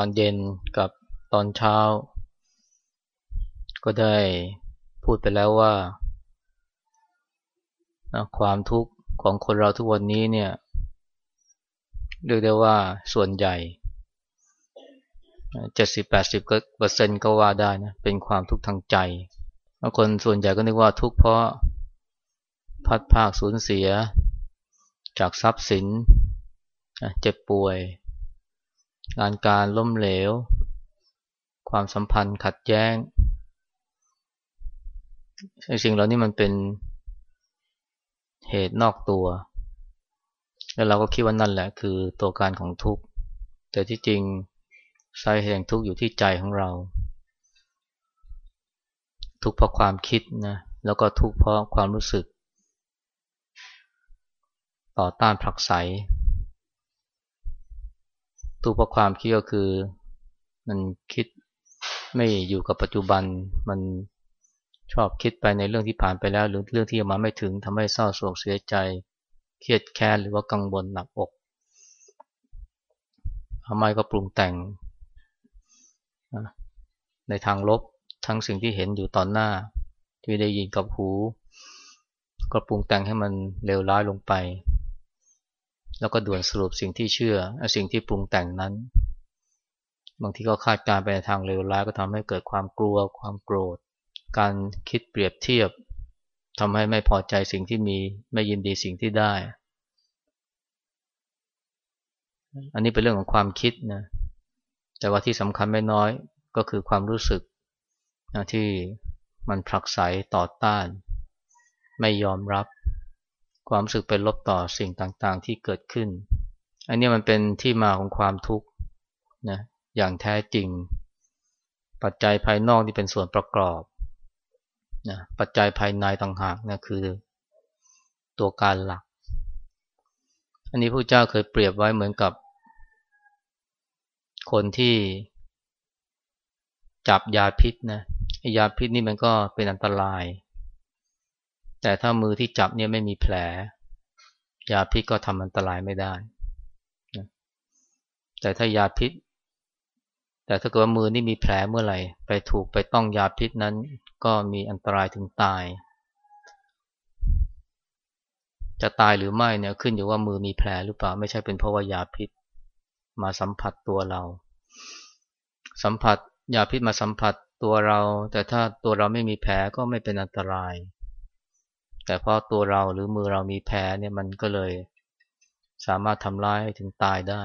านเย็นกับตอนเช้า ก็ได้พูดไปแล้วว่า ความทุกข์ของคนเราทุกวันนี้เนี่ยเรียกได้ว่าส่วนใหญ่เจ็ดสิบแปดสิบเปอร์เซ็นก็ว่าได้นะเป็นความทุกข์ทางใจ คนส่วนใหญ่ก็นึกว่าทุกข์เพราะพัดภาคสูญเสีย จากทรัพย์สินเจ็บป่วย งานการล้มเหลว ความสัมพันธ์ขัดแย้งสิ่งเหล่านี้มันเป็นเหตุนอกตัว แล้วเราก็คิดว่านั่นแหละคือตัวการของทุกข์ แต่ที่จริงสาเหตุแห่งทุกข์อยู่ที่ใจของเรา ทุกข์เพราะความคิดนะแล้วก็ทุกข์เพราะความรู้สึก ต่อต้านผลักไส ทุกข์เพราะความคิดก็คือ มันคิดไม่อยู่กับปัจจุบัน มันชอบคิดไปในเรื่องที่ผ่านไปแล้ว หรือเรื่องที่ยังมาไม่ถึงทำให้เศร้าโศกเสียใจ เครียดแค้นหรือว่ากังวลหนักอกทำไมก็ปรุงแต่งในทางลบทั้งสิ่งที่เห็นอยู่ตอนหน้า ที่ได้ยินกับหู ก็ปรุงแต่งให้มันเลวร้ายลงไป แล้วก็ด่วนสรุปสิ่งที่เชื่อสิ่งที่ปรุงแต่งนั้น บางทีก็คาดการไปในทางเลวร้ายก็ทำให้เกิดความกลัว ความโกรธ การคิดเปรียบเทียบทำให้ไม่พอใจสิ่งที่มีไม่ยินดีสิ่งที่ได้ อันนี้เป็นเรื่องของความคิดนะแต่ว่าที่สำคัญไม่น้อยก็คือความรู้สึกนะที่มันผลักไสต่อต้าน ไม่ยอมรับ ความรู้สึกเป็นลบต่อสิ่งต่างๆ ที่เกิดขึ้น อันนี้มันเป็นที่มาของความทุกข์นะอย่างแท้จริง ปัจจัยภายนอกที่เป็นส่วนประกอบนะปัจจัยภายในต่างหากนะคือตัวการหลัก อันนี้พระเจ้าเคยเปรียบไว้เหมือนกับ คนที่จับยาพิษนะยาพิษนี่มันก็เป็นอันตราย แต่ถ้ามือที่จับเนี่ยไม่มีแผล ยาพิษก็ทำอันตรายไม่ได้ แต่ถ้ายาพิษ แต่ถ้าเกิดว่ามือนี่มีแผลเมื่อไหร่ ไปถูกไปต้องยาพิษนั้น ก็มีอันตรายถึงตาย จะตายหรือไม่เนี่ยขึ้นอยู่ว่ามือมีแผลหรือเปล่า ไม่ใช่เป็นเพราะว่ายาพิษ มาสัมผัสตัวเรา สัมผัสยาพิษมาสัมผัสตัวเรา แต่ถ้าตัวเราไม่มีแผลก็ไม่เป็นอันตราย แต่พอตัวเราหรือมือเรามีแผลเนี่ยมันก็เลยสามารถทำร้ายถึงตายได้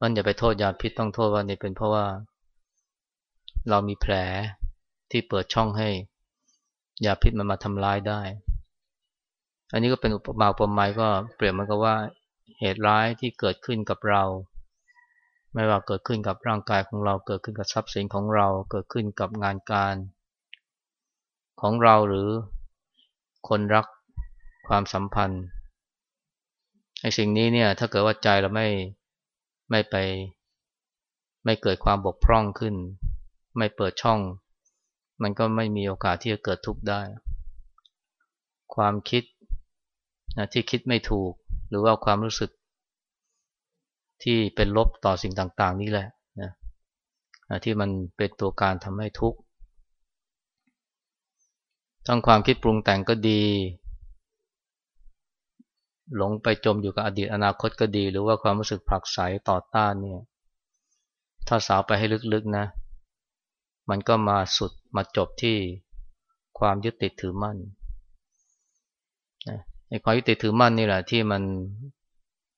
มันอย่าไปโทษยาพิษต้องโทษว่านี่เป็นเพราะว่า เรามีแผลที่เปิดช่องให้ยาพิษมันมาทำร้ายได้ อันนี้ก็เป็นอุปมาอุปไมยก็เปรียบมันกับว่าเหตุร้ายที่เกิดขึ้นกับเรา ไม่ว่าเกิดขึ้นกับร่างกายของเราเกิดขึ้นกับทรัพย์สินของเราเกิดขึ้นกับงานการ ของเราหรือ คนรักความสัมพันธ์ไอ้สิ่งนี้เนี่ยถ้าเกิดว่าใจเราไม่ไม่ไป ไม่เกิดความบกพร่องขึ้น ไม่เปิดช่อง มันก็ไม่มีโอกาสที่จะเกิดทุกข์ได้ ความคิดนะที่คิดไม่ถูกหรือว่าความรู้สึก ที่เป็นลบต่อสิ่งต่าง ๆ นี่แหละนะที่มันเป็นตัวการทำให้ทุกข์ ทั้งความคิดปรุงแต่งก็ดี หลงไปจมอยู่กับอดีตอนาคตก็ดี หรือว่าความรู้สึกผลักไสต่อต้านเนี่ยถ้าสาวไปให้ลึกๆนะ มันก็มาสุดมาจบที่ความยึดติดถือมั่นไอ้ความยึดติดถือมั่นนี่แหละที่มัน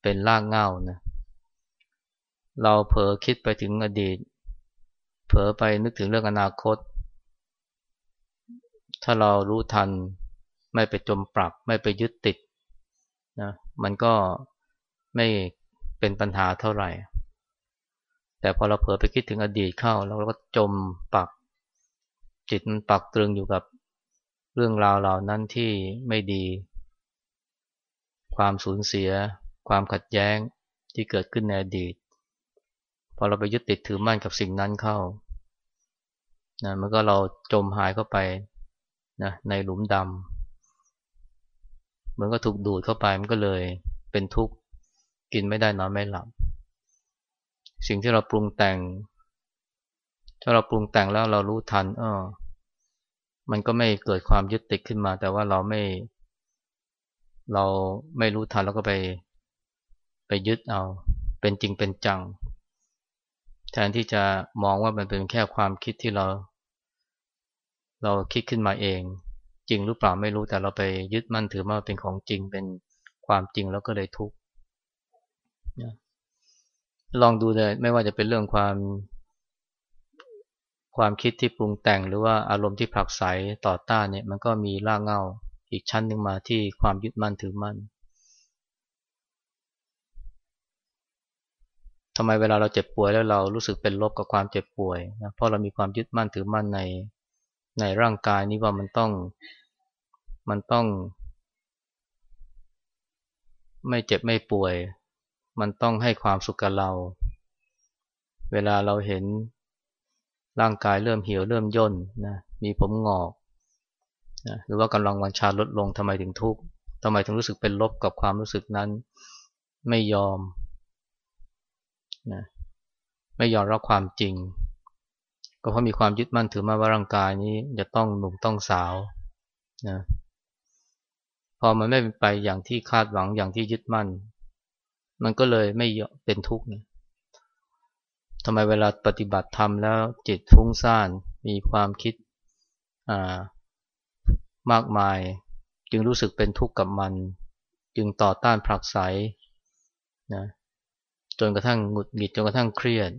เป็นรากเหง้านะเราเผลอคิดไปถึงอดีต เผลอไปนึกถึงเรื่องอนาคต ถ้าเรารู้ทัน ไม่ไปจมปรัก ไม่ไปยึดติดนะมันก็ไม่เป็นปัญหาเท่าไหร่ แต่พอเราเผลอไปคิดถึงอดีตเข้า แล้วเราก็จมปัก จิตมันปักตรึงอยู่กับเรื่องราวเหล่านั้นที่ไม่ดี ความสูญเสีย ความขัดแย้งที่เกิดขึ้นในอดีต พอเราไปยึดติดถือมั่นกับสิ่งนั้นเข้านะมันก็เราจมหายเข้าไป นะในหลุมดำเหมือนก็ถูกดูดเข้าไปมันก็เลยเป็นทุกข์กินไม่ได้นอนไม่หลับ สิ่งที่เราปรุงแต่ง ถ้าเราปรุงแต่งแล้วเรารู้ทันเออมันก็ไม่เกิดความยึดติดขึ้นมา แต่ว่าเราไม่ เราไม่รู้ทันแล้วก็ไป ไปยึดเอา เป็นจริงเป็นจัง แทนที่จะมองว่ามันเป็นแค่ความคิดที่เรา เราคิดขึ้นมาเอง จริงหรือเปล่าไม่รู้แต่เราไปยึดมั่นถือว่าเป็นของจริงเป็นความจริงแล้วก็เลยทุกข์ลองดูเลยไม่ว่าจะเป็นเรื่องความ ความคิดที่ปรุงแต่งหรือว่าอารมณ์ที่ผลักไสต่อต้านเนี่ย มันก็มีรากเงาอีกชั้นหนึ่งมาที่ความยึดมั่นถือมั่นทำไมเวลาเราเจ็บป่วยแล้วเรารู้สึกเป็นลบกับความเจ็บป่วยนะเพราะเรามีความยึดมั่นถือมั่นใน ในร่างกายนี้ว่ามันต้องมันต้อง ไม่เจ็บไม่ป่วย มันต้องให้ความสุขกับเรา เวลาเราเห็นร่างกายเริ่มเหี่ยวเริ่มย่นนะมีผมงอกนะหรือว่ากำลังวังชาลดลงทำไมถึงทุกข์ทำไมถึงรู้สึกเป็นลบกับความรู้สึกนั้น ไม่ยอมนะไม่ยอมรับความจริง ก็เพราะมีความยึดมั่นถือมาว่าร่างกายนี้จะต้องหนุ่มต้องสาวนะพอมันไม่เป็นไปอย่างที่คาดหวังอย่างที่ยึดมั่น มันก็เลยไม่เป็นทุกข์นะทำไมเวลาปฏิบัติธรรมแล้วจิตฟุ้งซ่านมีความคิดมากมาย จึงรู้สึกเป็นทุกข์กับมัน จึงต่อต้านผลักไสนะจนกระทั่งหงุดหงิดจนกระทั่งเครียด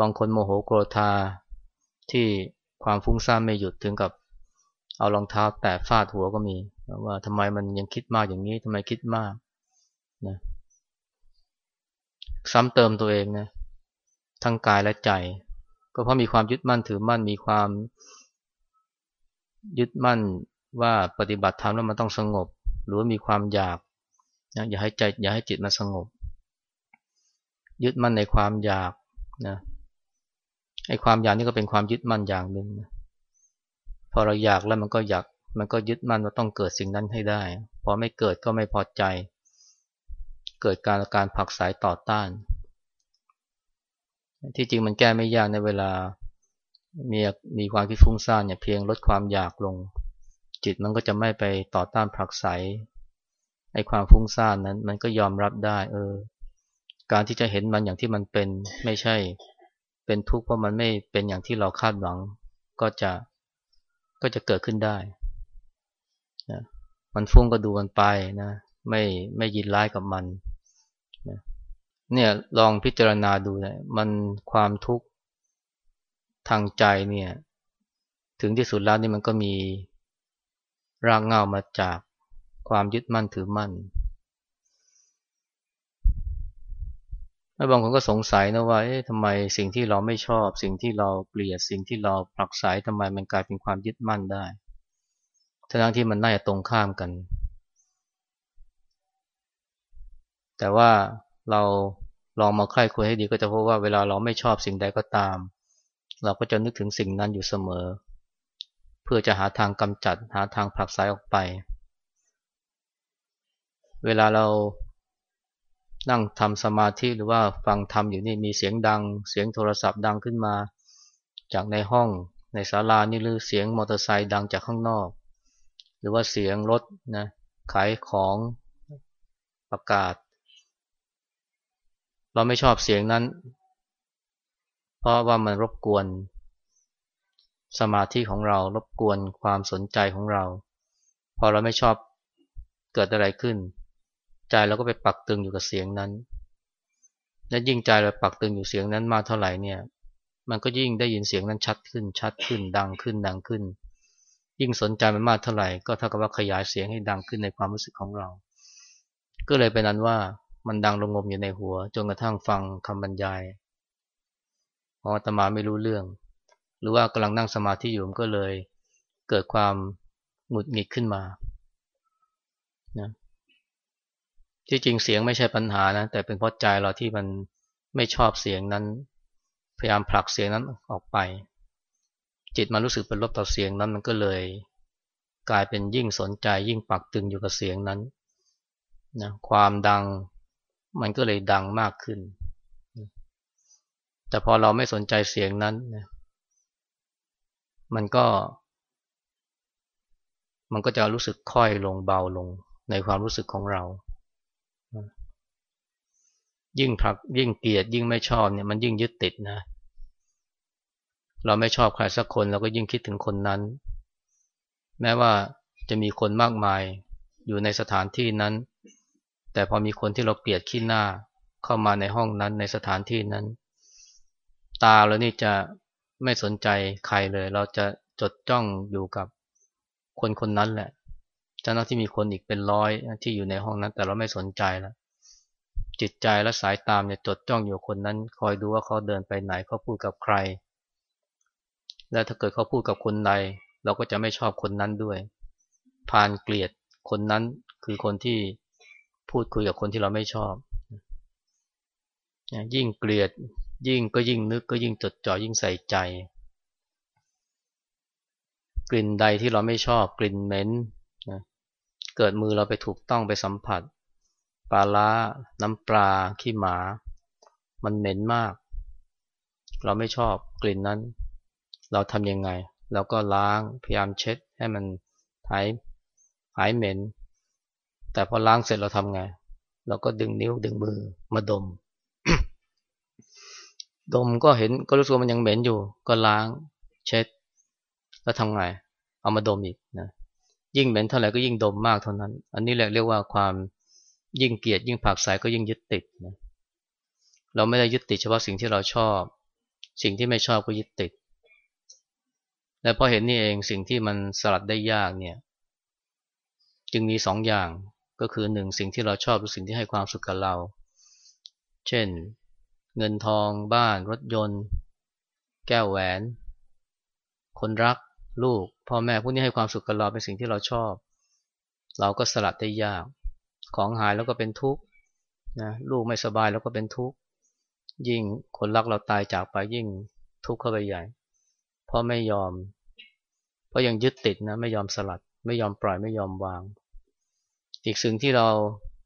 บางคนโมโหโกรธาที่ความฟุ้งซ่านไม่หยุดถึงกับ เอารองเท้าแตะฟาดหัวก็มีว่าทำไมมันยังคิดมากอย่างนี้ทำไมคิดมากนะซ้ำเติมตัวเองนะทั้งกายและใจ ก็เพราะมีความยึดมั่นถือมั่นมีความ ยึดมั่นว่าปฏิบัติธรรมแล้วมันต้องสงบ หรือว่ามีความอยากนะอย่าให้ใจอย่าให้จิตมันสงบ ยึดมั่นในความอยากนะ ไอ้ความอยากนี่ก็เป็นความยึดมั่นอย่างหนึ่งนะพอเราอยากแล้วมันก็อยากมันก็ยึดมั่นว่าต้องเกิดสิ่งนั้นให้ได้ พอไม่เกิดก็ไม่พอใจ เกิดการการผักสายต่อต้าน ที่จริงมันแก้ไม่ยากในเวลา มีมีความคิดฟุ้งซ่านเนี่ยเพียงลดความอยากลง จิตมันก็จะไม่ไปต่อต้านผักใสไอ้ความฟุ้งซ่านนั้น มันก็ยอมรับได้ เออ การที่จะเห็นมันอย่างที่มันเป็นไม่ใช่ เป็นทุกข์เพราะมันไม่เป็นอย่างที่เราคาดหวัง ก็จะก็จะเกิดขึ้นได้นะมันฟุ้งก็ดูมันไปนะ ไม่ไม่ยินร้ายกับมันเนี่ยลองพิจารณาดูเลยมันความทุกข์ทางใจเนี่ย ถึงที่สุดแล้วนี่มันก็มีรากเหง้ามาจากความยึดมั่นถือมั่น บางคนก็สงสัยนะว่าเอ๊ะทำไมสิ่งที่เราไม่ชอบ สิ่งที่เราเกลียดสิ่งที่เราผลักไสทำไมมันกลายเป็นความยึดมั่นได้ทั้งที่มันน่าจะตรงข้ามกัน แต่ว่าเราลองมาใคร่คุยให้ดีก็จะพบว่าเวลาเราไม่ชอบสิ่งใดก็ตาม เราก็จะนึกถึงสิ่งนั้นอยู่เสมอ เพื่อจะหาทางกำจัดหาทางผลักไสออกไป เวลาเรา นั่งทำสมาธิหรือว่าฟังธรรมอยู่นี่มีเสียงดัง เสียงโทรศัพท์ดังขึ้นมา จากในห้องในศาลานี่หรือเสียงมอเตอร์ไซค์ดังจากข้างนอก หรือว่าเสียงรถนะขายของประกาศ เราไม่ชอบเสียงนั้น เพราะว่ามันรบกวน สมาธิของเรารบกวนความสนใจของเรา พอเราไม่ชอบเกิดอะไรขึ้น ใจเราก็ไปปักตึงอยู่กับเสียงนั้น และยิ่งใจเราปักตึงอยู่เสียงนั้นมากเท่าไหร่เนี่ย มันก็ยิ่งได้ยินเสียงนั้นชัดขึ้นชัดขึ้นดังขึ้นดังขึ้น ยิ่งสนใจมันมากเท่าไหร่ก็เท่ากับว่าขยายเสียงให้ดังขึ้นในความรู้สึกของเรา ก็เลยเป็นนั้นว่ามันดังระงมอยู่ในหัวจนกระทั่งฟังคำบรรยายพอตมาไม่รู้เรื่อง หรือว่ากำลังนั่งสมาธิอยู่ก็เลยเกิดความหงุดหงิดขึ้นมานะ ที่จริงเสียงไม่ใช่ปัญหานะแต่เป็นเพราะใจเราที่มันไม่ชอบเสียงนั้น พยายามผลักเสียงนั้นออกไป จิตมันรู้สึกเป็นลบต่อเสียงนั้นมันก็เลย กลายเป็นยิ่งสนใจยิ่งปักตึงอยู่กับเสียงนั้นนะความดังมันก็เลยดังมากขึ้น แต่พอเราไม่สนใจเสียงนั้นนะมันก็ มันก็จะรู้สึกค่อยลงเบาลงในความรู้สึกของเรา ยิ่งผลักยิ่งเกลียดยิ่งไม่ชอบเนี่ยมันยิ่งยึดติดนะ เราไม่ชอบใครสักคนเราก็ยิ่งคิดถึงคนนั้น แม้ว่าจะมีคนมากมายอยู่ในสถานที่นั้น แต่พอมีคนที่เราเกลียดขี้หน้าเข้ามาในห้องนั้นในสถานที่นั้น ตาเรานี่จะไม่สนใจใครเลย เราจะจดจ้องอยู่กับคนคนนั้นแหละเจ้าหน้าที่มีคนอีกเป็นร้อยที่อยู่ในห้องนั้น แต่เราไม่สนใจแล้ว จิตใจและสายตามเนี่ยจดจ้องอยู่คนนั้น คอยดูว่าเขาเดินไปไหนเขาพูดกับใคร และถ้าเกิดเขาพูดกับคนใดเราก็จะไม่ชอบคนนั้นด้วยพานเกลียดคนนั้นคือคนที่พูดคุยกับคนที่เราไม่ชอบ ยิ่งเกลียดยิ่งก็ยิ่งนึกก็ยิ่งจดจ่อยิ่งใส่ใจ กลิ่นใดที่เราไม่ชอบกลิ่นเหม็นนะเกิดมือเราไปถูกต้องไปสัมผัส ปลาล้า น้ำปลา ขี้หมา มันเหม็นมาก เราไม่ชอบกลิ่นนั้น เราทำยังไง เราก็ล้างพยายามเช็ดให้มันหายหายเหม็น แต่พอล้างเสร็จเราทำไง เราก็ดึงนิ้วดึงมือมาดม ดมก็เห็นก็รู้สึกมันยังเหม็นอยู่ ก็ล้างเช็ด แล้วทำไง เอามาดมอีกนะ ยิ่งเหม็นเท่าไหร่ก็ยิ่งดมมากเท่านั้น อันนี้แหละเรียกว่าความ ยิ่งเกลียดยิ่งผักใสก็ยิ่งยึดติดนะเราไม่ได้ยึดติดเฉพาะสิ่งที่เราชอบ สิ่งที่ไม่ชอบก็ยึดติด และพอเห็นนี่เองสิ่งที่มันสลัดได้ยากเนี่ย จึงมีสองอย่างก็คือหนึ่งสิ่งที่เราชอบหรือสิ่งที่ให้ความสุขกับเรา เช่น เงินทองบ้านรถยนต์ แก้วแหวน คนรักลูกพ่อแม่พวกนี้ให้ความสุขกับเราเป็นสิ่งที่เราชอบ เราก็สลัดได้ยาก ของหายแล้วก็เป็นทุกข์นะลูกไม่สบายแล้วก็เป็นทุกข์ยิ่งคนรักเราตายจากไปยิ่งทุกข์เข้าไปใหญ่เพราะไม่ยอม เพราะยังยึดติดนะไม่ยอมสลัด ไม่ยอมปล่อยไม่ยอมวาง อีกสิ่งที่เรา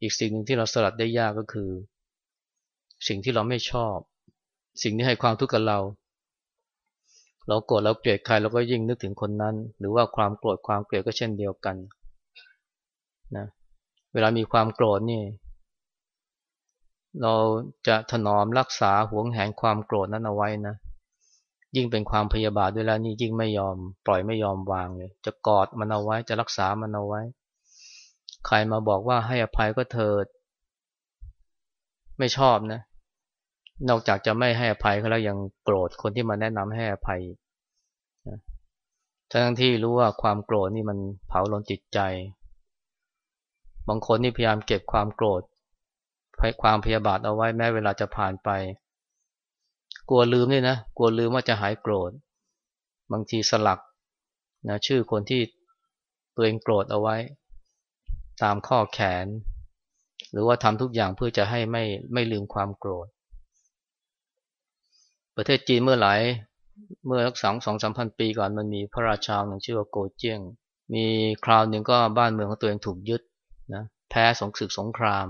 อีกสิ่งหนึ่งที่เราสลัดได้ยากก็คือ สิ่งที่เราไม่ชอบ สิ่งที่ให้ความทุกข์กับเรา เราโกรธเราเกลียดใครเราก็ยิ่งนึกถึงคนนั้น หรือว่าความโกรธความเกลียดก็เช่นเดียวกัน เวลามีความโกรธนี่ เราจะถนอมรักษาหวงแหนความโกรธนั้นเอาไว้นะ ยิ่งเป็นความพยาบาทด้วยแล้วนี่ยิ่งไม่ยอม ปล่อยไม่ยอมวางเลย จะกอดมันเอาไว้จะรักษามันเอาไว้ ใครมาบอกว่าให้อภัยก็เถิด ไม่ชอบนะ นอกจากจะไม่ให้อภัยเขาแล้วยังโกรธคนที่มาแนะนำให้อภัยทั้งที่รู้ว่าความโกรธนี่มันเผาลนจิตใจ บางคนนี่พยายามเก็บความโกรธความพยาบาทเอาไว้แม้เวลาจะผ่านไป กลัวลืมนี่นะกลัวลืมว่าจะหายโกรธ บางทีสลักนะชื่อคนที่ตัวเองโกรธเอาไว้ ตามข้อแขน หรือว่าทำทุกอย่างเพื่อจะให้ไม่ไม่ลืมความโกรธ ประเทศจีนเมื่อหลายเมื่อสักสองสองสามพันปีก่อนมันมีพระราชาหนึ่งชื่อว่าโกเจียง มีคราวหนึ่งก็บ้านเมืองของตัวเองถูกยึด นะแพ้สงศึกสงคราม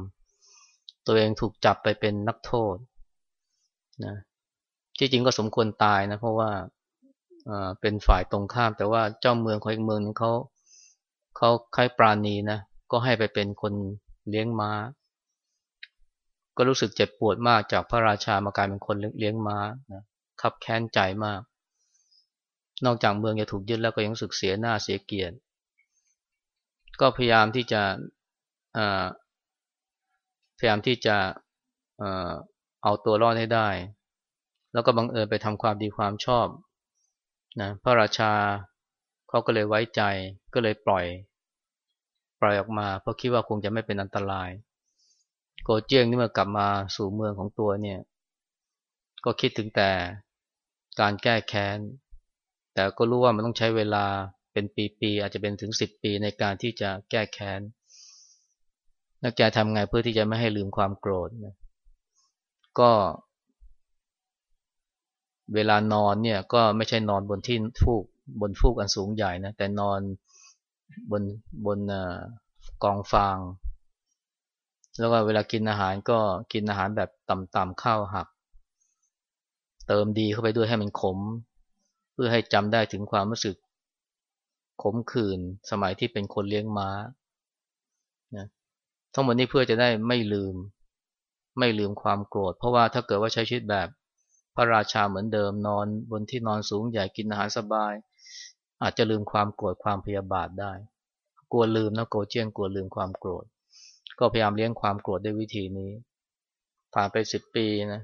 ตัวเองถูกจับไปเป็นนักโทษนะที่จริงก็สมควรตายนะเพราะว่าเป็นฝ่ายตรงข้าม แต่ว่าเจ้าเมืองของอีกเมืองนึงเขาเขาคล้ายปราณีนะก็ให้ไปเป็นคนเลี้ยงม้า ก็รู้สึกเจ็บปวดมากจากพระราชามากลายเป็นคนเลี้ยงม้านะขับแค้นใจมาก นอกจากเมืองจะถูกยึดแล้วก็ยังรู้สึกเสียหน้าเสียเกียรติ ก็พยายามที่จะ พยายามที่จะเอาตัวรอดให้ได้ แล้วก็บังเอิญไปทำความดีความชอบนะพระราชาเขาก็เลยไว้ใจก็เลยปล่อย ปล่อยออกมา เพราะคิดว่าคงจะไม่เป็นอันตราย โกเจียงนี่เมื่อกลับมาสู่เมืองของตัวเนี่ย ก็คิดถึงแต่การแก้แค้น แต่ก็รู้ว่ามันต้องใช้เวลาเป็นปีๆอาจจะเป็นถึงสิบปีในการที่จะแก้แค้น นักแกทำไงเพื่อที่จะไม่ให้ลืมความโกรธนะก็ เวลานอนเนี่ยก็ไม่ใช่นอนบนที่ฟูกบนฟูกอันสูงใหญ่นะแต่นอนบนบนกองฟาง แล้วก็เวลากินอาหารก็กินอาหารแบบต่ำๆข้าวหัก เติมดีเข้าไปด้วยให้มันขม เพื่อให้จำได้ถึงความรู้สึกขมขื่นสมัยที่เป็นคนเลี้ยงม้า ทั้งหมดนี้เพื่อจะได้ไม่ลืม ไม่ลืมความโกรธ เพราะว่าถ้าเกิดว่าใช้ชีวิตแบบพระราชาเหมือนเดิมนอนบนที่นอนสูงใหญ่กินอาหารสบาย อาจจะลืมความโกรธความพยาบาทได้ กลัวลืมนะโกเจียงกลัวลืมความโกรธ ก็พยายามเลี้ยงความโกรธด้วยวิธีนี้ ผ่านไปสิบปีนะ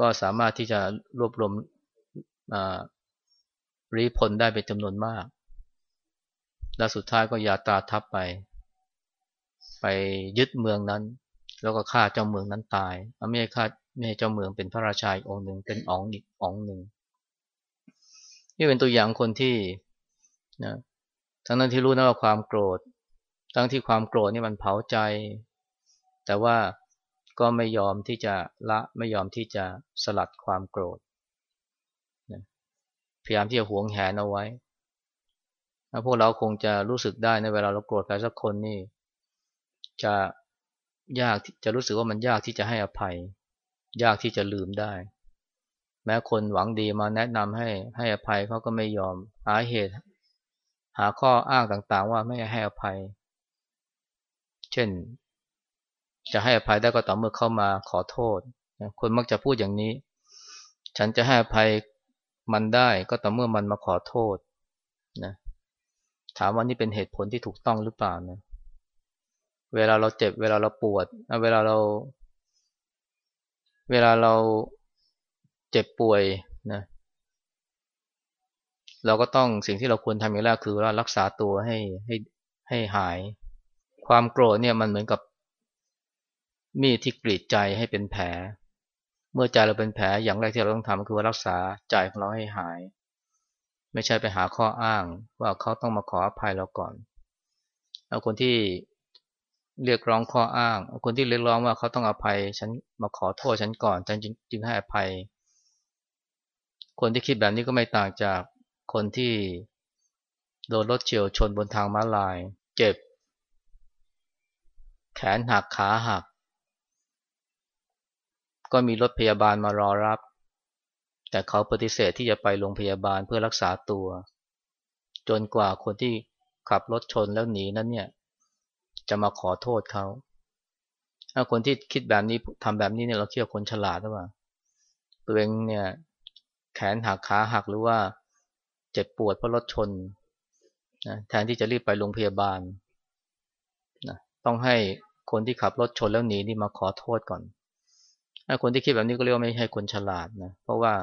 ก็สามารถที่จะรวบรวมรีพลได้เป็นจำนวนมาก และสุดท้ายก็ยาตาทับไป ไปยึดเมืองนั้น แล้วก็ฆ่าเจ้าเมืองนั้นตายไม่ใช่ฆ่าไม่ใช่เจ้าเมืองเป็นพระราชาอีกองหนึ่งเป็นอ๋องอีกอ๋องหนึ่งนี่เป็นตัวอย่างคนที่นะทั้งนั้นที่รู้นะว่าความโกรธ ทั้งที่ความโกรธนี่มันเผาใจ แต่ว่าก็ไม่ยอมที่จะละไม่ยอมที่จะสลัดความโกรธพยายามที่จะหวงแหนเอาไว้พวกเราคงจะรู้สึกได้ในเวลาเราโกรธใครสักคนนี่ จะยากจะรู้สึกว่ามันยากที่จะให้อภัย ยากที่จะลืมได้ แม้คนหวังดีมาแนะนำให้ให้อภัยเขาก็ไม่ยอมหาเหตุ หาข้ออ้างต่างๆ ว่าไม่ให้อภัย เช่น จะให้อภัยได้ก็ต่อเมื่อเข้ามาขอโทษ คนมักจะพูดอย่างนี้ ฉันจะให้อภัยมันได้ก็ต่อเมื่อมันมาขอโทษนะถามว่านี่เป็นเหตุผลที่ถูกต้องหรือเปล่านะ เวลาเราเจ็บ เวลาเราปวด เวลาเรา เวลาเราเจ็บป่วยนะเราก็ต้องสิ่งที่เราควรทำอย่างแรกคือว่ารักษาตัวให้ให้ให้หาย ความโกรธเนี่ยมันเหมือนกับมีดที่กรีดใจให้เป็นแผล เมื่อใจเราเป็นแผลอย่างแรกที่เราต้องทำคือว่ารักษาใจของเราให้หาย ไม่ใช่ไปหาข้ออ้าง ว่าเขาต้องมาขออภัยเราก่อนเอาคนที่ เรียกร้องข้ออ้าง คนที่เรียกร้องว่าเขาต้องอภัย ฉันมาขอโทษฉันก่อนฉันจึงให้อภัย คนที่คิดแบบนี้ก็ไม่ต่างจากคนที่โดนรถเฉียวชนบนทางม้าลาย เจ็บ แขนหักขาหัก ก็มีรถพยาบาลมารอรับ แต่เขาปฏิเสธที่จะไปโรงพยาบาลเพื่อรักษาตัว จนกว่าคนที่ขับรถชนแล้วหนีนั้นเนี่ย จะมาขอโทษเขา ถ้าคนที่คิดแบบนี้ทำแบบนี้เนี่ยเราเชื่อคนฉลาดหรือเปล่า ตัวเองเนี่ยแขนหักขาหักหรือว่าเจ็บปวดเพราะรถชนนะแทนที่จะรีบไปโรงพยาบาลนะต้องให้คนที่ขับรถชนแล้วหนีนี่มาขอโทษก่อน ถ้าคนที่คิดแบบนี้ก็เรียกว่าไม่ใช่คนฉลาดนะ เพราะว่า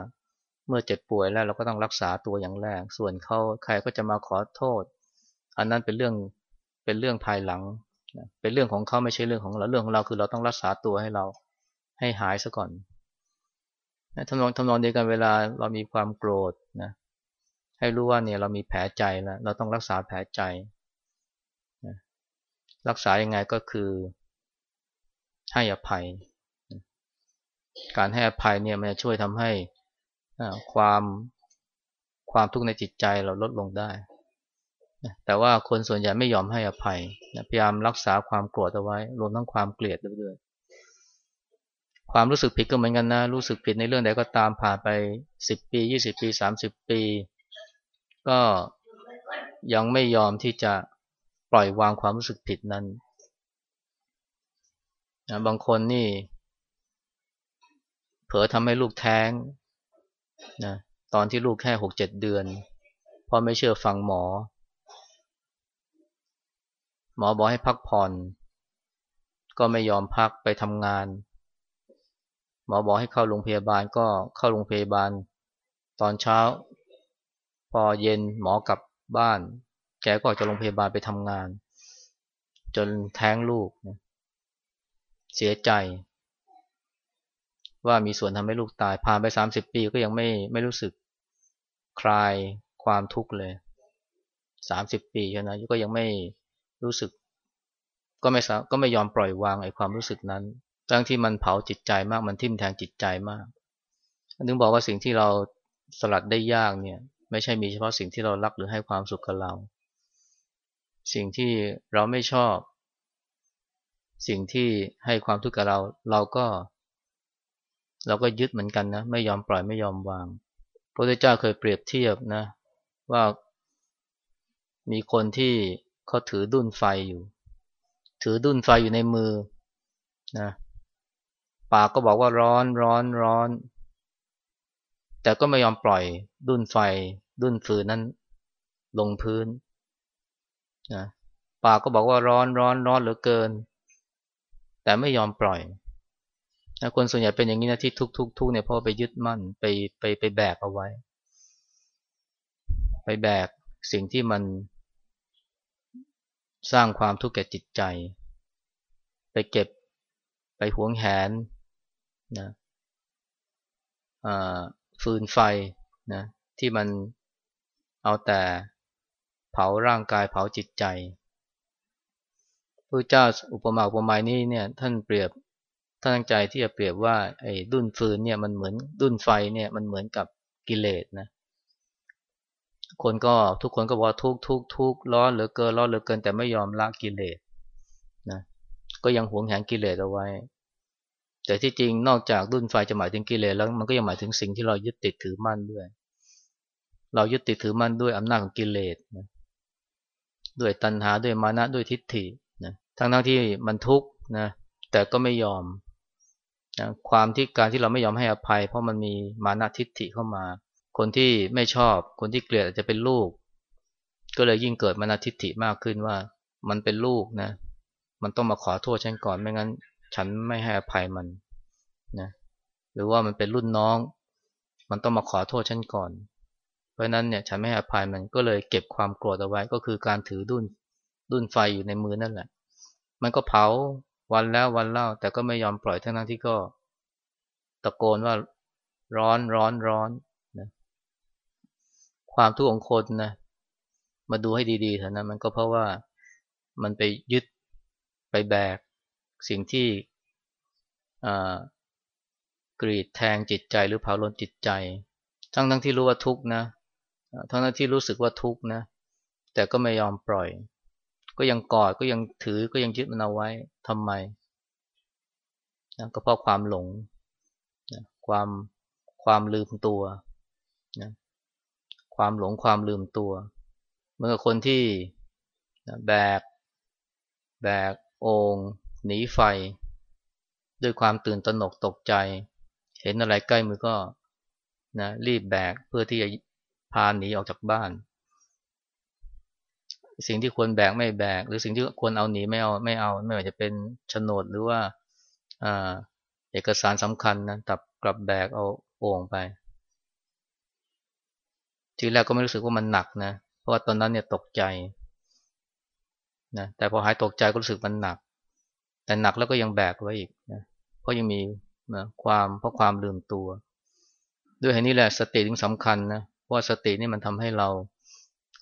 เมื่อเจ็บป่วยแล้วเราก็ต้องรักษาตัวอย่างแรก ส่วนเขาใครก็จะมาขอโทษ อันนั้นเป็นเรื่องเป็นเรื่องภายหลัง เป็นเรื่องของเขาไม่ใช่เรื่องของเราเรื่องของเราคือเราต้องรักษาตัวให้เราให้หายซะก่อนทำนองทำนองเดียวกันเวลาเรามีความโกรธนะให้รู้ว่าเนี่ยเรามีแผลใจแล้วเราต้องรักษาแผลใจนะรักษายังไงก็คือให้อภัย การให้อภัยเนี่ยมันจะช่วยทำให้ความความทุกข์ในจิตใจเราลดลงได้ แต่ว่าคนส่วนใหญ่ไม่ยอมให้อภัยพยายามรักษาความโกรธเอาไว้ รวมทั้งความเกลียดด้วยความรู้สึกผิดก็เหมือนกันนะ รู้สึกผิดในเรื่องใดก็ตามผ่านไปสิบปียี่สิบปีสามสิบปี ก็ยังไม่ยอมที่จะปล่อยวางความรู้สึกผิดนั้นบางคนนี่ เผลอทำให้ลูกแท้งนะตอนที่ลูกแค่หกเจ็ดเดือนเพราะไม่เชื่อฟังหมอ หมอบอกให้พักผ่อน ก็ไม่ยอมพักไปทำงาน หมอบอกให้เข้าโรงพยาบาลก็เข้าโรงพยาบาล ตอนเช้า พอเย็นหมอกลับบ้าน แกก็ออกจากโรงพยาบาลไปทำงาน จนแท้งลูก เสียใจ ว่ามีส่วนทำให้ลูกตายผ่านไปสามสิบปีก็ยังไม่ไม่รู้สึกคลายความทุกข์เลยสามสิบปีใช่ไหมก็ยังไม่ รู้สึก ก็ไม่ก็ไม่ยอมปล่อยวางไอ้ความรู้สึกนั้นทั้งที่มันเผาจิตใจมากมันทิ่มแทงจิตใจมากนึงบอกว่าสิ่งที่เราสลัดได้ยากเนี่ย ไม่ใช่มีเฉพาะสิ่งที่เรารักหรือให้ความสุขกับเรา สิ่งที่เราไม่ชอบ สิ่งที่ให้ความทุกข์กับเรา เราก็ เราก็ยึดเหมือนกันนะ ไม่ยอมปล่อยไม่ยอมวางพระพุทธเจ้าเคยเปรียบเทียบนะ ว่ามีคนที่ เขาถือดุ้นไฟอยู่ ถือดุ้นไฟอยู่ในมือนะปากก็บอกว่าร้อนร้อนร้อน แต่ก็ไม่ยอมปล่อยดุ้นไฟ ดุ้นฟืนนั้น ลงพื้นนะปากก็บอกว่าร้อนร้อนร้อนเหลือเกิน แต่ไม่ยอมปล่อยนะคนส่วนใหญ่เป็นอย่างนี้นะที่ทุกทุกทุกเนี่ยพราะไปยึดมั่นไปไปไปแบกเอาไว้ ไปแบกสิ่งที่มัน สร้างความทุกข์แก่จิตใจ ไปเก็บไปหวงแหนนะฟืนไฟนะที่มันเอาแต่เผาร่างกายเผาจิตใจพระเจ้าอุปมาอุปไมยนี้เนี่ยท่านเปรียบท่านตั้งใจที่จะเปรียบว่าไอ้ดุนฟืนเนี่ยมันเหมือนดุนไฟเนี่ยมันเหมือนกับกิเลสนะ คนก็ทุกคนก็บอกทุกทุกทุกร้อนเหลือเกินร้อนเหลือเกินแต่ไม่ยอมละกิเลสนะก็ยังหวงแหนกิเลสเอาไว้ แต่ที่จริงนอกจากดุนไฟจะหมายถึงกิเลสแล้วมันก็ยังหมายถึงสิ่งที่เรายึดติดถือมั่นด้วย เรายึดติดถือมั่นด้วยอำนาจของกิเลสนะด้วยตัณหาด้วยมานะด้วยทิฏฐินะทั้งทั้งที่มันทุกข์นะแต่ก็ไม่ยอมนะความที่การที่เราไม่ยอมให้อภัย เพราะมันมีมานะทิฏฐิเข้ามา คนที่ไม่ชอบคนที่เกลียดอาจจะเป็นลูก ก็เลยยิ่งเกิดมานะทิฏฐิมากขึ้นว่ามันเป็นลูกนะ มันต้องมาขอโทษฉันก่อนไม่งั้น ฉันไม่ให้อภัยมันนะหรือว่ามันเป็นรุ่นน้อง มันต้องมาขอโทษฉันก่อน เพราะนั้นเนี่ยฉันไม่ให้อภัยมันก็เลยเก็บความโกรธเอาไว้ก็คือการถือดุนดุนไฟอยู่ในมือนั่นแหละ มันก็เผาวันแล้ววันเล่า แต่ก็ไม่ยอมปล่อยทั้งนั้นที่ก็ ตะโกนว่าร้อนร้อนร้อนน ความทุกข์ของคนนะมาดูให้ดีๆเถอะนะมันก็เพราะว่ามันไปยึดไปแบกสิ่งที่กรีดแทงจิตใจหรือเผาลนจิตใจ ทั้งทั้งที่รู้ว่าทุกข์นะทั้งทั้งที่รู้สึกว่าทุกข์นะ แต่ก็ไม่ยอมปล่อย ก็ยังกอดก็ยังถือก็ยังยึดมันเอาไว้ทำไมนะก็เพราะความหลงนะความความลืมตัวนะ ความหลงความลืมตัวเมื่อคนที่แบก แบกโองหนีไฟ ด้วยความตื่นตระหนกตกใจ เห็นอะไรใกล้มือก็นะรีบแบกเพื่อที่จะพาหนีออกจากบ้าน สิ่งที่ควรแบกไม่แบก หรือสิ่งที่ควรเอาหนีไม่เอาไม่เอา ไม่ว่าจะเป็นโฉนดหรือว่าเอกสารสำคัญนะตับกลับแบกเอาโอ่งไป ทีแรกก็ไม่รู้สึกว่ามันหนักนะ เพราะว่าตอนนั้นเนี่ยตกใจนะแต่พอหายตกใจก็รู้สึกมันหนัก แต่หนักแล้วก็ยังแบกไว้อีกนะเพราะยังมีนะความเพราะความลืมตัว ด้วยเหตุนี้แหละสติถึงสำคัญนะเพราะสตินี่มันทำให้เรา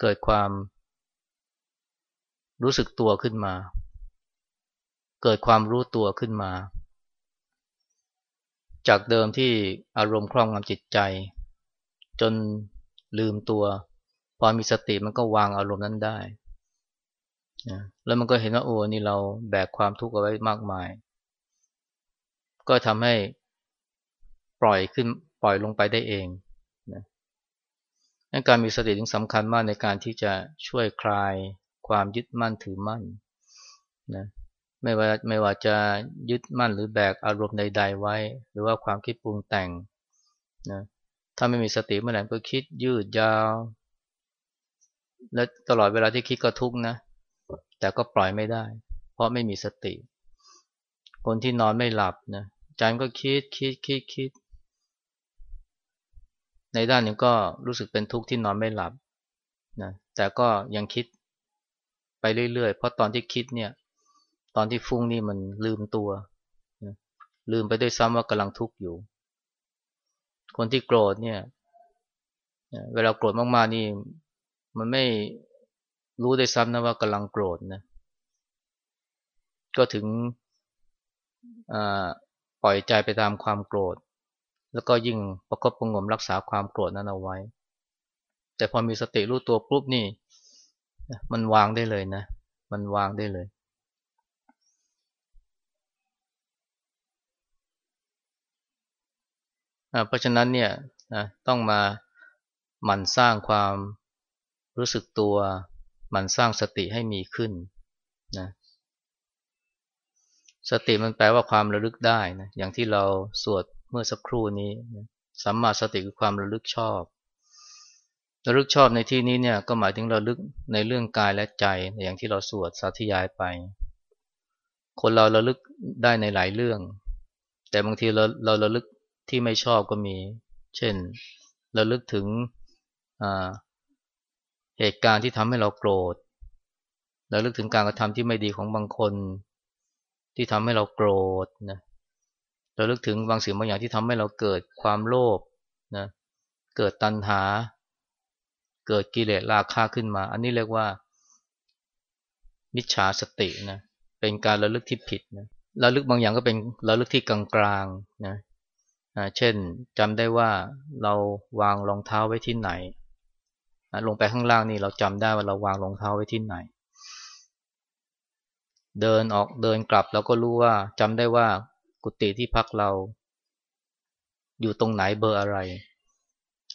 เกิดความ รู้สึกตัวขึ้นมา เกิดความรู้ตัวขึ้นมา จากเดิมที่อารมณ์คล่องงำจิตใจ จน ลืมตัว พอมีสติมันก็วางอารมณ์นั้นได้นะแล้วมันก็เห็นว่าโอ้นี่เราแบกความทุกข์เอาไว้มากมาย ก็ทำให้ปล่อยขึ้นปล่อยลงไปได้เองนะการมีสติถึงสำคัญมากในการที่จะช่วยคลายความยึดมั่นถือมั่นนะไม่ว่าไม่ว่าจะยึดมั่นหรือแบกอารมณ์ใด ๆ ไว้ หรือว่าความคิดปรุงแต่งนะ ถ้าไม่มีสติเมื่อไหร่ก็คิดยืดยาว และตลอดเวลาที่คิดก็ทุกข์นะ แต่ก็ปล่อยไม่ได้ เพราะไม่มีสติ คนที่นอนไม่หลับนะใจมันก็คิดคิดคิดคิด ในด้านหนึ่งก็รู้สึกเป็นทุกข์ที่นอนไม่หลับนะแต่ก็ยังคิดไปเรื่อยๆ เพราะตอนที่คิดเนี่ย ตอนที่ฟุ้งนี่มันลืมตัว ลืมไปด้วยซ้ำว่ากำลังทุกข์อยู่ คนที่โกรธเนี่ย เวลาโกรธมากๆนี่ มันไม่รู้ได้ซ้ำนะว่ากำลังโกรธนะ ก็ถึงปล่อยใจไปตามความโกรธ แล้วก็ยิ่งประคบประงมรักษาความโกรธนั้นเอาไว้ แต่พอมีสติรู้ตัวปุ๊บนี่ มันวางได้เลยนะ มันวางได้เลย เพราะฉะนั้นเนี่ยนะต้องมาหมั่นสร้างความรู้สึกตัวหมั่นสร้างสติให้มีขึ้นนะสติมันแปลว่าความระลึกได้นะอย่างที่เราสวดเมื่อสักครู่นี้นะสัมมาสติคือความระลึกชอบ ระลึกชอบในที่นี้เนี่ยก็หมายถึงระลึกในเรื่องกายและใจ อย่างที่เราสวดสาธยายไป คนเราระลึกได้ในหลายเรื่อง แต่บางทีเราเราระลึก ที่ไม่ชอบก็มี เช่นเระลึกถึงเหตุการณ์ที่ทำให้เราโกรธเระลึกถึงการกระทำที่ไม่ดีของบางคน ที่ทำให้เราโกรธนะเราลึกถึงบางสิ่งบางอย่างที่ทำให้เราเกิดความโลภนะเกิดตัณหา เกิดกิเลสราคะขึ้นมา อันนี้เรียกว่า มิจฉาสตินะเป็นการระลึกที่ผิดนะระลึกบางอย่างก็เป็นระลึกที่กลางๆนะ เช่นจำได้ว่าเราวางรองเท้าไว้ที่ไหน ลงไปข้างล่างนี่เราจำได้ว่าเราวางรองเท้าไว้ที่ไหน เดินออกเดินกลับเราก็รู้ว่าจำได้ว่ากุฏิที่พักเรา อยู่ตรงไหนเบอร์อะไร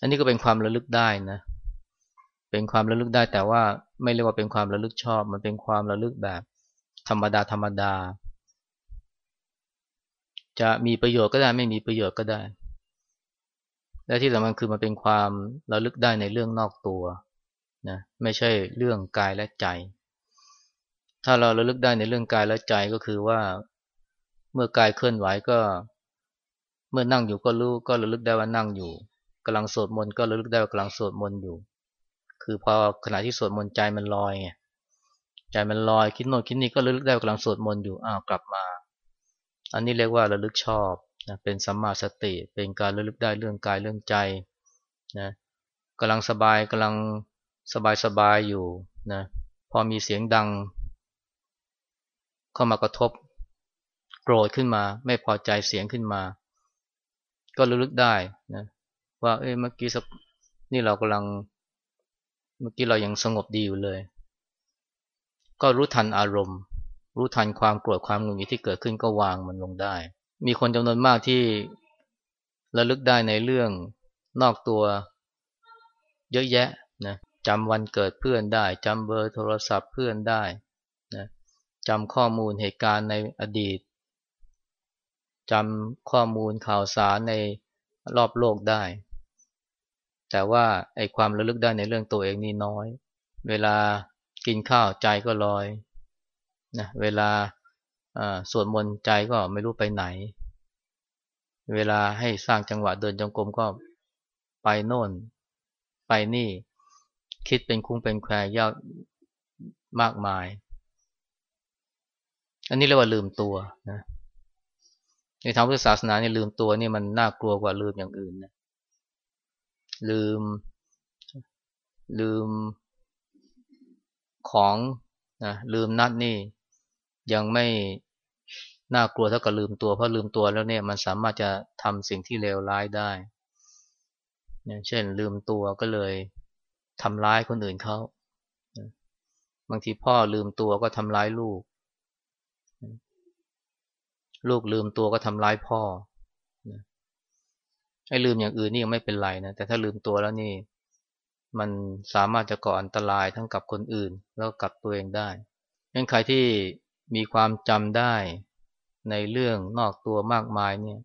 อันนี้ก็เป็นความระลึกได้นะ เป็นความระลึกได้แต่ว่าไม่เรียกว่าเป็นความระลึกชอบ มันเป็นความระลึกแบบธรรมดาธรรมดา จะมีประโยชน์ก็ได้ไม่มีประโยชน์ก็ได้ และที่สำคัญคือมันเป็นความระลึกได้ในเรื่องนอกตัวนะไม่ใช่เรื่องกายและใจ ถ้าเราระลึกได้ในเรื่องกายและใจก็คือว่า เมื่อกายเคลื่อนไหวก็ เมื่อนั่งอยู่ก็รู้ก็ระลึกได้ว่านั่งอยู่กำลังสวดมนต์ก็ระลึกได้ว่ากำลังสวดมนต์อยู่ คือพอขณะที่สวดมนต์ใจมันลอยไงใจมันลอยคิดโน่นคิดนี่ก็ระลึกได้ว่ากำลังสวดมนต์อยู่อ้าวกลับมา อันนี้เรียกว่าระลึกชอบนะเป็นสัมมาสติเป็นการระลึกได้เรื่องกายเรื่องใจนะกำลังสบายกำลังสบายสบายอยู่นะพอมีเสียงดัง เข้ามากระทบ โกรธขึ้นมา ไม่พอใจเสียงขึ้นมา ก็ระลึกได้นะว่าเอ้ยเมื่อกี้นี่เรากำลังเมื่อกี้เรายังสงบดีอยู่เลย ก็รู้ทันอารมณ์ รู้ทันความโกรธความหงุดหงิดที่เกิดขึ้นก็วางมันลงได้ มีคนจำนวนมากที่ระลึกได้ในเรื่องนอกตัวเยอะแยะนะจำวันเกิดเพื่อนได้จำเบอร์โทรศัพท์เพื่อนได้นะจำข้อมูลเหตุการณ์ในอดีตจำข้อมูลข่าวสารในรอบโลกได้ แต่ว่าไอ้ความระลึกได้ในเรื่องตัวเองนี่น้อย เวลากินข้าวใจก็ลอย นะเวลาสวดมนต์ใจก็ไม่รู้ไปไหน เวลาให้สร้างจังหวะเดินจงกรมก็ไปโน่น ไปนี่ คิดเป็นคุ้งเป็นแควย่ามากมาย อันนี้เรียกว่าลืมตัวนะในทางพุทธศาสนาเนี่ยลืมตัวนี่มันน่ากลัวกว่าลืมอย่างอื่นนะลืม ลืมของนะลืมนัดนี่ ยังไม่น่ากลัวเท่ากับลืมตัวเพราะลืมตัวแล้วเนี่ยมันสามารถจะทำสิ่งที่เลวร้ายได้อย่างเช่น ลืมตัวก็เลยทำร้ายคนอื่นเขาบางทีพ่อลืมตัวก็ทำร้ายลูก ลูกลืมตัวก็ทำร้ายพ่อไอ้ลืมอย่างอื่นนี่ยังไม่เป็นไรนะแต่ถ้าลืมตัวแล้วนี่ มันสามารถจะก่ออันตรายทั้งกับคนอื่น แล้วกับตัวเองได้งั้นใครที่ มีความจำได้ในเรื่องนอกตัวมากมายเนี่ย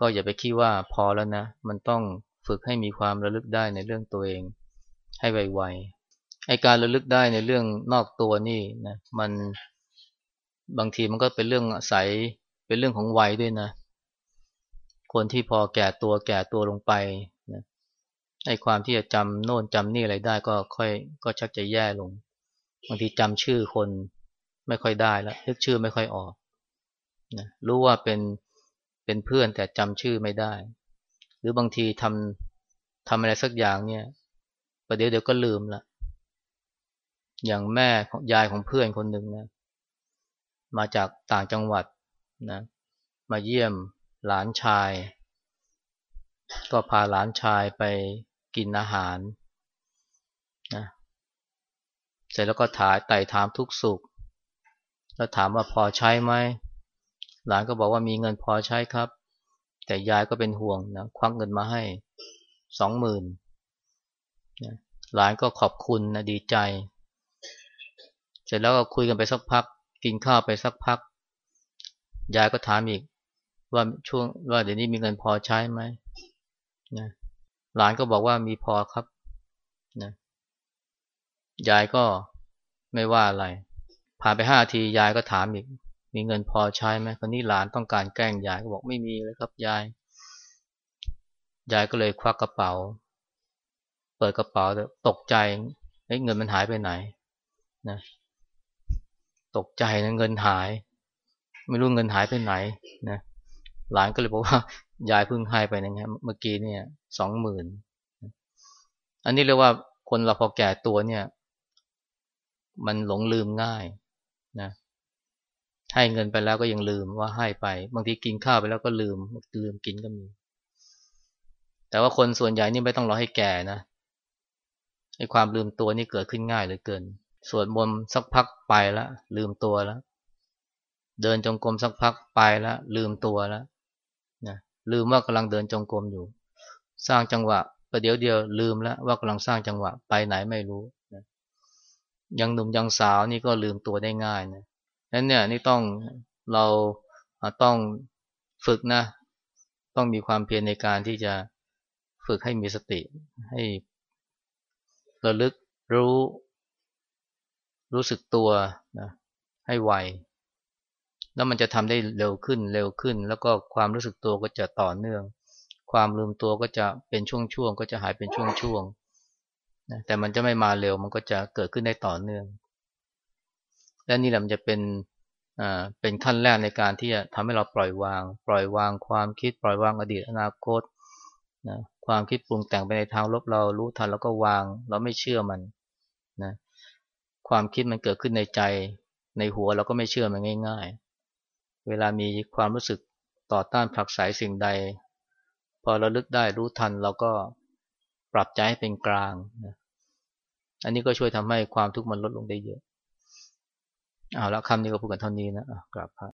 ก็อย่าไปคิดว่าพอแล้วนะ มันต้องฝึกให้มีความระลึกได้ในเรื่องตัวเอง ให้ไวๆไอการระลึกได้ในเรื่องนอกตัวนี่นะมันบางทีมันก็เป็นเรื่องใสเป็นเรื่องของวัยด้วยนะ คนที่พอแก่ตัวแก่ตัวลงไปนะไอความที่จะจำโน่นจำนี่อะไรได้ก็ค่อยก็ชักจะแย่ลงบางทีจำชื่อคน ไม่ค่อยได้แล้วนึกชื่อไม่ค่อยออกนะรู้ว่าเป็นเป็นเพื่อนแต่จำชื่อไม่ได้ หรือบางทีทำทำอะไรสักอย่างเนี่ยประเดี๋ยวเดี๋ยวก็ลืมละอย่างแม่ของยายของเพื่อนคนหนึ่งนะมาจากต่างจังหวัดนะมาเยี่ยมหลานชาย ก็พาหลานชายไปกินอาหารนะเสร็จแล้วก็ถายไต่ถามทุกสุข แล้วถามว่าพอใช้ไหมหลานก็บอกว่ามีเงินพอใช้ครับ แต่ยายก็เป็นห่วงนะควักเงินมาให้สองหมื่นหลานก็ขอบคุณนะดีใจ เสร็จแล้วก็คุยกันไปสักพัก กินข้าวไปสักพัก ยายก็ถามอีกว่าช่วงว่าเดี๋ยวนี้มีเงินพอใช้ไหมนะหลานก็บอกว่ามีพอครับนะยายก็ไม่ว่าอะไร ผ่านไปห้าทียายก็ถามอีก มีเงินพอใช้ไหมคนนี้หลานต้องการแกล้งยายก็บอกไม่มีเลยครับยาย ยายก็เลยควักกระเป๋า เปิดกระเป๋าตกใจเงินมันหายไปไหนนะตกใจนะเงินหาย ไม่รู้เงินหายไปไหนนะหลานก็เลยบอกว่ายายเพิ่งให้ไปนะครับเมื่อกี้เนี่ยสองหมื่นอันนี้เรียกว่าคนเราพอแก่ตัวเนี่ย มันหลงลืมง่าย ให้เงินไปแล้วก็ยังลืมว่าให้ไป บางทีกินข้าวไปแล้วก็ลืมลืมกินก็มี แต่ว่าคนส่วนใหญ่นี่ไม่ต้องรอให้แก่นะไอ้ความลืมตัวนี่เกิดขึ้นง่ายเหลือเกินสวดมนต์สักพักไปแล้วลืมตัวแล้ว เดินจงกรมสักพักไปแล้วลืมตัวแล้วนะลืมว่ากำลังเดินจงกรมอยู่ สร้างจังหวะประเดี๋ยวเดียวลืมแล้วว่ากำลังสร้างจังหวะไปไหนไม่รู้นะยังหนุ่มยังสาวนี่ก็ลืมตัวได้ง่ายนะ นั้นเนี่ยนี่ต้องเราต้องฝึกนะ ต้องมีความเพียรในการที่จะฝึกให้มีสติ ให้ระลึกรู้ รู้สึกตัวนะให้ไวแล้วมันจะทำได้เร็วขึ้นเร็วขึ้น แล้วก็ความรู้สึกตัวก็จะต่อเนื่อง ความลืมตัวก็จะเป็นช่วงๆก็จะหายเป็นช่วงๆนะแต่มันจะไม่มาเร็วมันก็จะเกิดขึ้นได้ต่อเนื่อง และนี่แหละมันจะเป็นอ่าเป็นขั้นแรกในการที่จะทำให้เราปล่อยวาง ปล่อยวางความคิดปล่อยวางอดีตอนาคตนะความคิดปรุงแต่งไปในทางลบเรารู้ทันแล้วก็วาง เราไม่เชื่อมันนะความคิดมันเกิดขึ้นในใจ ในหัวเราก็ไม่เชื่อมันง่าย ๆ เวลามีความรู้สึกต่อต้านผลักไสสิ่งใด พอเราลึกได้รู้ทันเราก็ปรับใจให้เป็นกลางนะอันนี้ก็ช่วยทำให้ความทุกข์มันลดลงได้เยอะ เอาละคำนี้ก็พูดกันเท่านี้นะกราบพระ